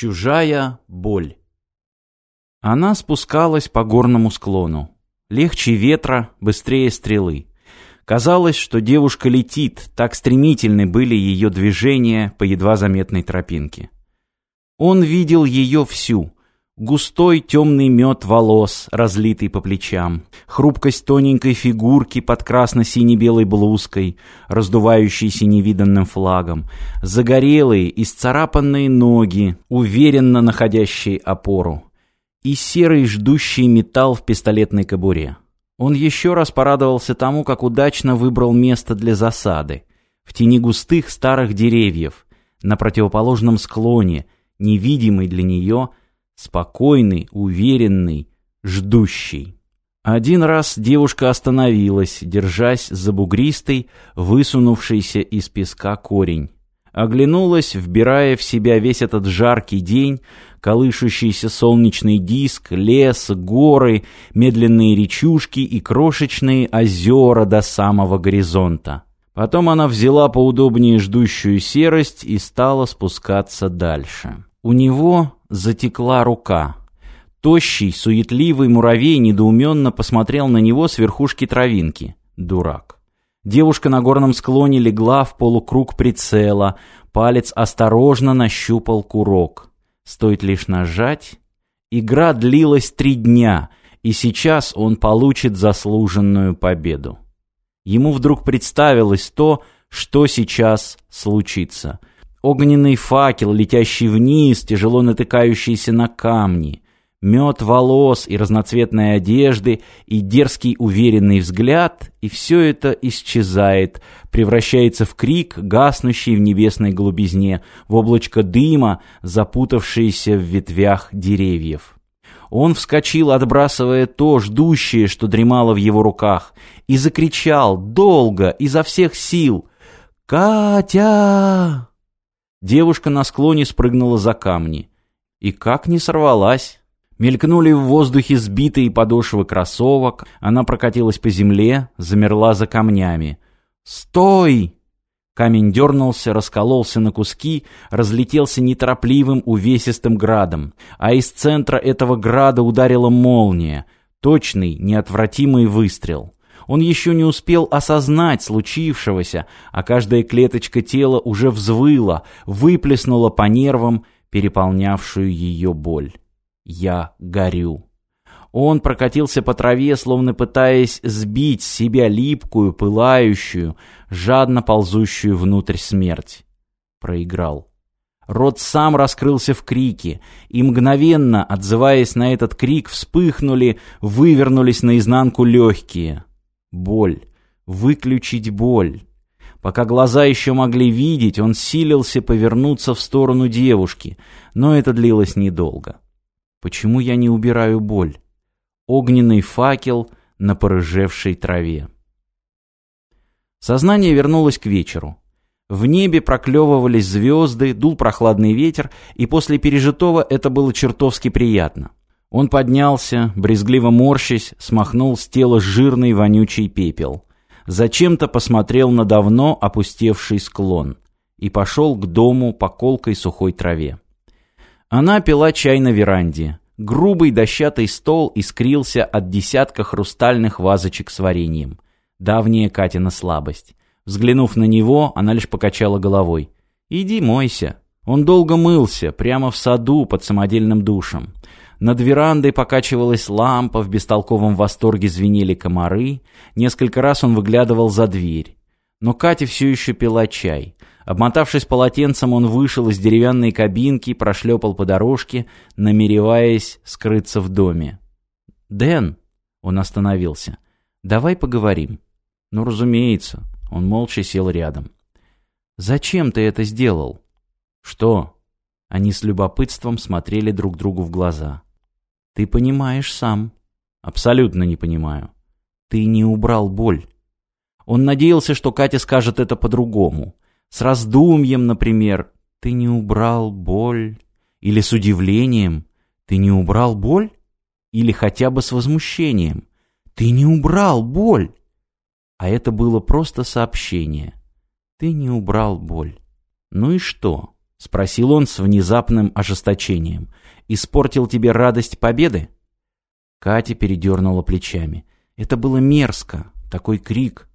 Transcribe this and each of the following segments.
Чужая боль. Она спускалась по горному склону. Легче ветра, быстрее стрелы. Казалось, что девушка летит, так стремительны были ее движения по едва заметной тропинке. Он видел ее всю. Густой темный мед волос, разлитый по плечам, хрупкость тоненькой фигурки под красно-сине-белой блузкой, раздувающейся невиданным флагом, загорелые, исцарапанные ноги, уверенно находящие опору, и серый ждущий металл в пистолетной кобуре. Он еще раз порадовался тому, как удачно выбрал место для засады. В тени густых старых деревьев, на противоположном склоне, невидимый для нее, Спокойный, уверенный, ждущий. Один раз девушка остановилась, держась за бугристый, высунувшийся из песка корень. Оглянулась, вбирая в себя весь этот жаркий день, колышущийся солнечный диск, лес, горы, медленные речушки и крошечные озера до самого горизонта. Потом она взяла поудобнее ждущую серость и стала спускаться дальше. У него затекла рука. Тощий, суетливый муравей недоуменно посмотрел на него с верхушки травинки. Дурак. Девушка на горном склоне легла в полукруг прицела, палец осторожно нащупал курок. Стоит лишь нажать. Игра длилась три дня, и сейчас он получит заслуженную победу. Ему вдруг представилось то, что сейчас случится — Огненный факел, летящий вниз, тяжело натыкающийся на камни. Мед волос и разноцветной одежды, и дерзкий уверенный взгляд, и все это исчезает, превращается в крик, гаснущий в небесной глубизне, в облачко дыма, запутавшееся в ветвях деревьев. Он вскочил, отбрасывая то ждущее, что дремало в его руках, и закричал долго, изо всех сил «Катя!» Девушка на склоне спрыгнула за камни. И как не сорвалась. Мелькнули в воздухе сбитые подошвы кроссовок, она прокатилась по земле, замерла за камнями. «Стой!» Камень дернулся, раскололся на куски, разлетелся неторопливым увесистым градом, а из центра этого града ударила молния, точный, неотвратимый выстрел. Он еще не успел осознать случившегося, а каждая клеточка тела уже взвыла, выплеснула по нервам переполнявшую ее боль. «Я горю». Он прокатился по траве, словно пытаясь сбить с себя липкую, пылающую, жадно ползущую внутрь смерть. Проиграл. Рот сам раскрылся в крике, и мгновенно, отзываясь на этот крик, вспыхнули, вывернулись наизнанку легкие. Боль. Выключить боль. Пока глаза еще могли видеть, он силился повернуться в сторону девушки, но это длилось недолго. Почему я не убираю боль? Огненный факел на порыжевшей траве. Сознание вернулось к вечеру. В небе проклевывались звезды, дул прохладный ветер, и после пережитого это было чертовски приятно. Он поднялся, брезгливо морщась, смахнул с тела жирный вонючий пепел. Зачем-то посмотрел на давно опустевший склон и пошел к дому по колкой сухой траве. Она пила чай на веранде. Грубый дощатый стол искрился от десятка хрустальных вазочек с вареньем. Давняя Катина слабость. Взглянув на него, она лишь покачала головой. «Иди мойся». Он долго мылся, прямо в саду под самодельным душем. Над верандой покачивалась лампа, в бестолковом восторге звенели комары. Несколько раз он выглядывал за дверь. Но Катя все еще пила чай. Обмотавшись полотенцем, он вышел из деревянной кабинки, прошлепал по дорожке, намереваясь скрыться в доме. «Дэн!» — он остановился. «Давай поговорим». «Ну, разумеется». Он молча сел рядом. «Зачем ты это сделал?» «Что?» Они с любопытством смотрели друг другу в глаза. Ты понимаешь сам. Абсолютно не понимаю. Ты не убрал боль. Он надеялся, что Катя скажет это по-другому. С раздумьем, например. Ты не убрал боль. Или с удивлением. Ты не убрал боль? Или хотя бы с возмущением. Ты не убрал боль. А это было просто сообщение. Ты не убрал боль. Ну и что? — спросил он с внезапным ожесточением. «Испортил тебе радость победы?» Катя передернула плечами. Это было мерзко, такой крик.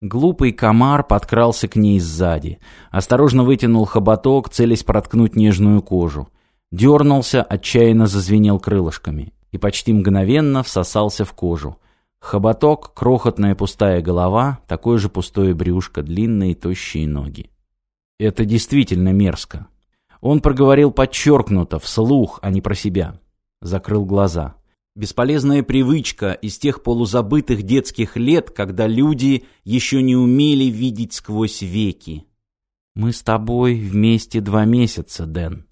Глупый комар подкрался к ней сзади. Осторожно вытянул хоботок, целясь проткнуть нежную кожу. Дернулся, отчаянно зазвенел крылышками. И почти мгновенно всосался в кожу. Хоботок, крохотная пустая голова, такое же пустое брюшко, длинные тощие ноги. Это действительно мерзко. Он проговорил подчеркнуто, вслух, а не про себя. Закрыл глаза. Бесполезная привычка из тех полузабытых детских лет, когда люди еще не умели видеть сквозь веки. «Мы с тобой вместе два месяца, Дэн».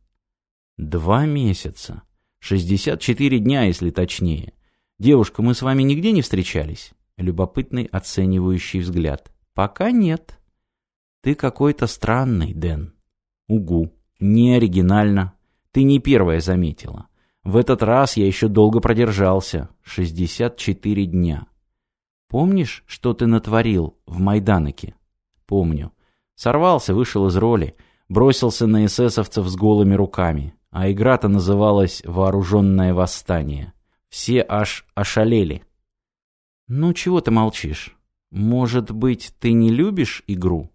«Два месяца. Шестьдесят четыре дня, если точнее. Девушка, мы с вами нигде не встречались?» Любопытный оценивающий взгляд. «Пока нет». «Ты какой-то странный, Дэн». «Угу. Не оригинально. Ты не первая заметила. В этот раз я еще долго продержался. 64 дня. Помнишь, что ты натворил в Майданоке? Помню. Сорвался, вышел из роли, бросился на эсэсовцев с голыми руками. А игра-то называлась «Вооруженное восстание». Все аж ошалели. Ну, чего ты молчишь? Может быть, ты не любишь игру?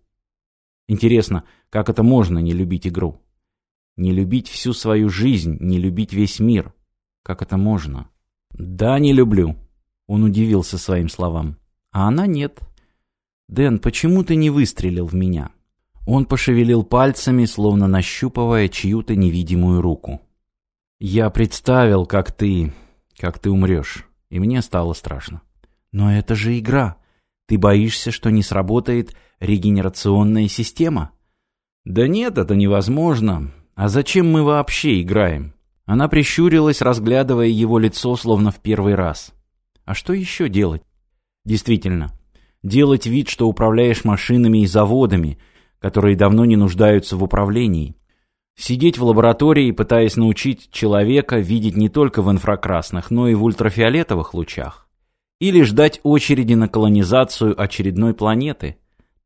Интересно, как это можно не любить игру? Не любить всю свою жизнь, не любить весь мир. Как это можно? Да, не люблю. Он удивился своим словам. А она нет. Дэн, почему ты не выстрелил в меня? Он пошевелил пальцами, словно нащупывая чью-то невидимую руку. Я представил, как ты... как ты умрешь. И мне стало страшно. Но это же игра. Ты боишься, что не сработает регенерационная система? Да нет, это невозможно. «А зачем мы вообще играем?» Она прищурилась, разглядывая его лицо, словно в первый раз. «А что еще делать?» «Действительно, делать вид, что управляешь машинами и заводами, которые давно не нуждаются в управлении. Сидеть в лаборатории, пытаясь научить человека видеть не только в инфракрасных, но и в ультрафиолетовых лучах. Или ждать очереди на колонизацию очередной планеты.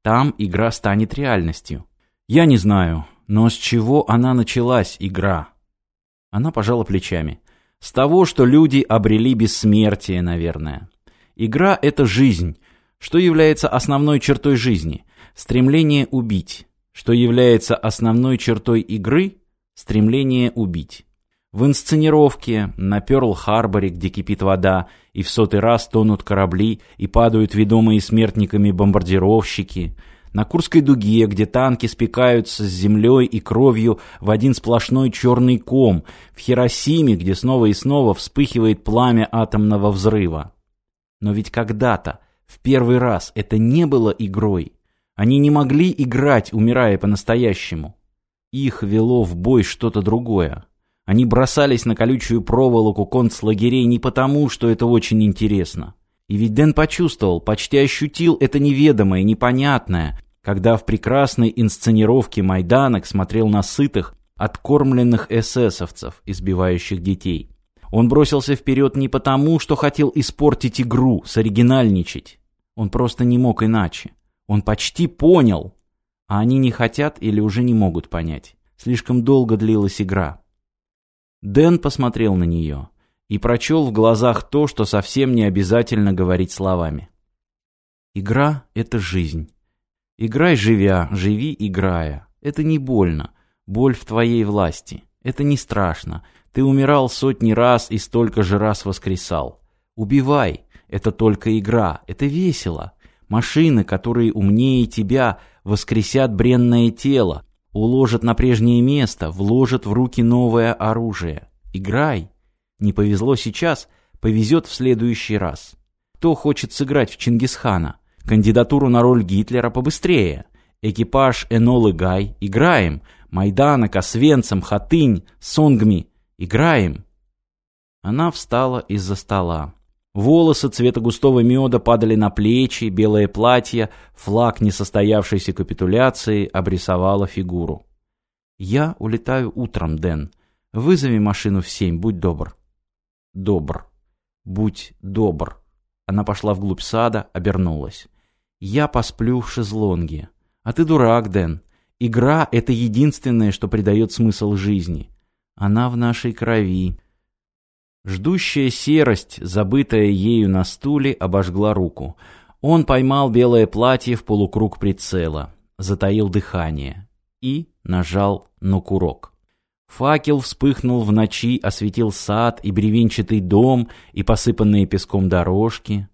Там игра станет реальностью. Я не знаю, но с чего она началась, игра? Она пожала плечами. С того, что люди обрели бессмертие, наверное. Игра — это жизнь. Что является основной чертой жизни? Стремление убить. Что является основной чертой игры? Стремление убить. В инсценировке, на Пёрл-Харборе, где кипит вода, и в сотый раз тонут корабли, и падают ведомые смертниками бомбардировщики — на Курской дуге, где танки спекаются с землей и кровью в один сплошной черный ком, в Хиросиме, где снова и снова вспыхивает пламя атомного взрыва. Но ведь когда-то, в первый раз, это не было игрой. Они не могли играть, умирая по-настоящему. Их вело в бой что-то другое. Они бросались на колючую проволоку концлагерей не потому, что это очень интересно. И ведь Дэн почувствовал, почти ощутил это неведомое, непонятное, когда в прекрасной инсценировке Майданок смотрел на сытых, откормленных эсэсовцев, избивающих детей. Он бросился вперед не потому, что хотел испортить игру, соригинальничать. Он просто не мог иначе. Он почти понял, а они не хотят или уже не могут понять. Слишком долго длилась игра. Дэн посмотрел на нее и прочел в глазах то, что совсем не обязательно говорить словами. Игра — это жизнь. Играй живя, живи играя. Это не больно. Боль в твоей власти. Это не страшно. Ты умирал сотни раз и столько же раз воскресал. Убивай. Это только игра. Это весело. Машины, которые умнее тебя, воскресят бренное тело, уложат на прежнее место, вложат в руки новое оружие. Играй. Не повезло сейчас, повезет в следующий раз. Кто хочет сыграть в Чингисхана? Кандидатуру на роль Гитлера побыстрее. Экипаж Энолы Гай. Играем. Майдана, Освенцим, Хатынь, Сонгми. Играем. Она встала из-за стола. Волосы цвета густого меда падали на плечи, белое платье, флаг несостоявшейся капитуляции обрисовало фигуру. «Я улетаю утром, Дэн. Вызови машину в семь, будь добр» добр. Будь добр. Она пошла вглубь сада, обернулась. Я посплю в шезлонге. А ты дурак, Дэн. Игра — это единственное, что придает смысл жизни. Она в нашей крови. Ждущая серость, забытая ею на стуле, обожгла руку. Он поймал белое платье в полукруг прицела, затаил дыхание и нажал на курок. Факел вспыхнул в ночи, осветил сад и бревенчатый дом, и посыпанные песком дорожки.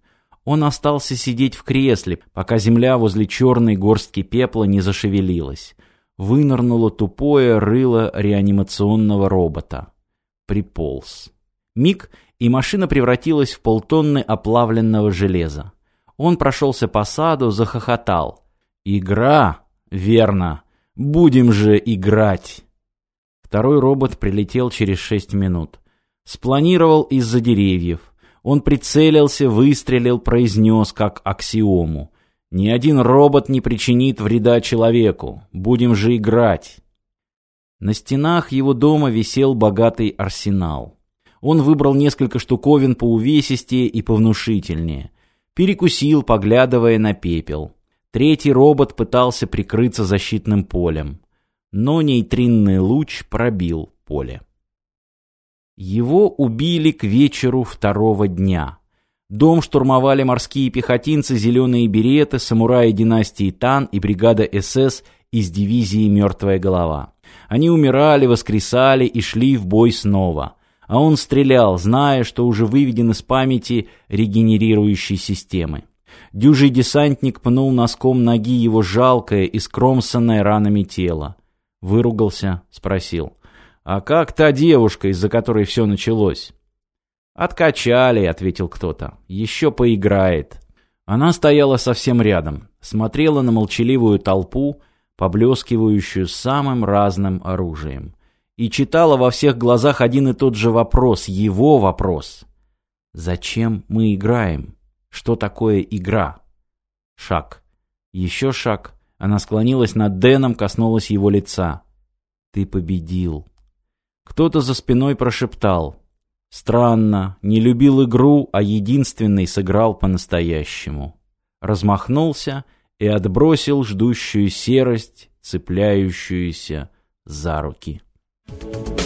Он остался сидеть в кресле, пока земля возле черной горстки пепла не зашевелилась. Вынырнуло тупое рыло реанимационного робота. Приполз. Миг, и машина превратилась в полтонны оплавленного железа. Он прошелся по саду, захохотал. «Игра? Верно. Будем же играть!» Второй робот прилетел через шесть минут. Спланировал из-за деревьев. Он прицелился, выстрелил, произнес как аксиому. «Ни один робот не причинит вреда человеку. Будем же играть!» На стенах его дома висел богатый арсенал. Он выбрал несколько штуковин по увесистее и повнушительнее. Перекусил, поглядывая на пепел. Третий робот пытался прикрыться защитным полем но нейтринный луч пробил поле. Его убили к вечеру второго дня. Дом штурмовали морские пехотинцы, зеленые береты, самураи династии Тан и бригада СС из дивизии «Мертвая голова». Они умирали, воскресали и шли в бой снова. А он стрелял, зная, что уже выведен из памяти регенерирующей системы. Дюжий десантник пнул носком ноги его жалкое и скромсанное ранами тело. Выругался, спросил. «А как та девушка, из-за которой все началось?» «Откачали», — ответил кто-то. «Еще поиграет». Она стояла совсем рядом, смотрела на молчаливую толпу, поблескивающую самым разным оружием, и читала во всех глазах один и тот же вопрос, его вопрос. «Зачем мы играем? Что такое игра?» Шаг. Еще шаг. Она склонилась над Дэном, коснулась его лица. «Ты победил». Кто-то за спиной прошептал. Странно, не любил игру, а единственный сыграл по-настоящему. Размахнулся и отбросил ждущую серость, цепляющуюся за руки. Thank you.